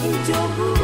你就不